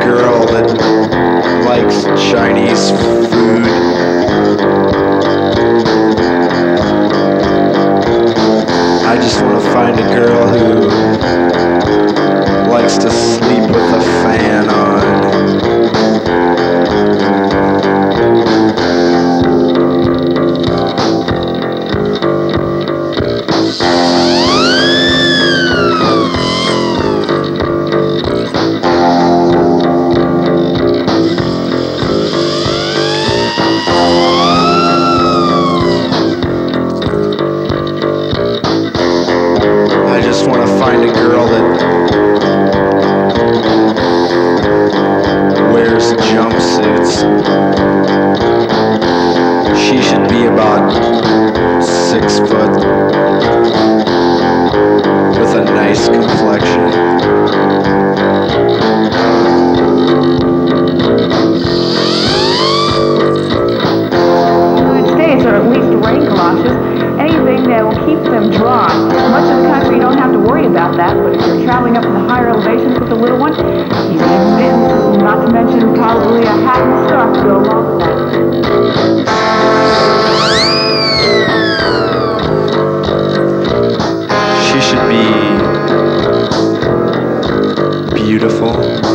girl that likes Chinese food. I just want to find a girl who likes to sleep Solid. If up in the higher elevations with a little one, you need mittens, not to mention probably a hat and scarf to go along with that. She should be beautiful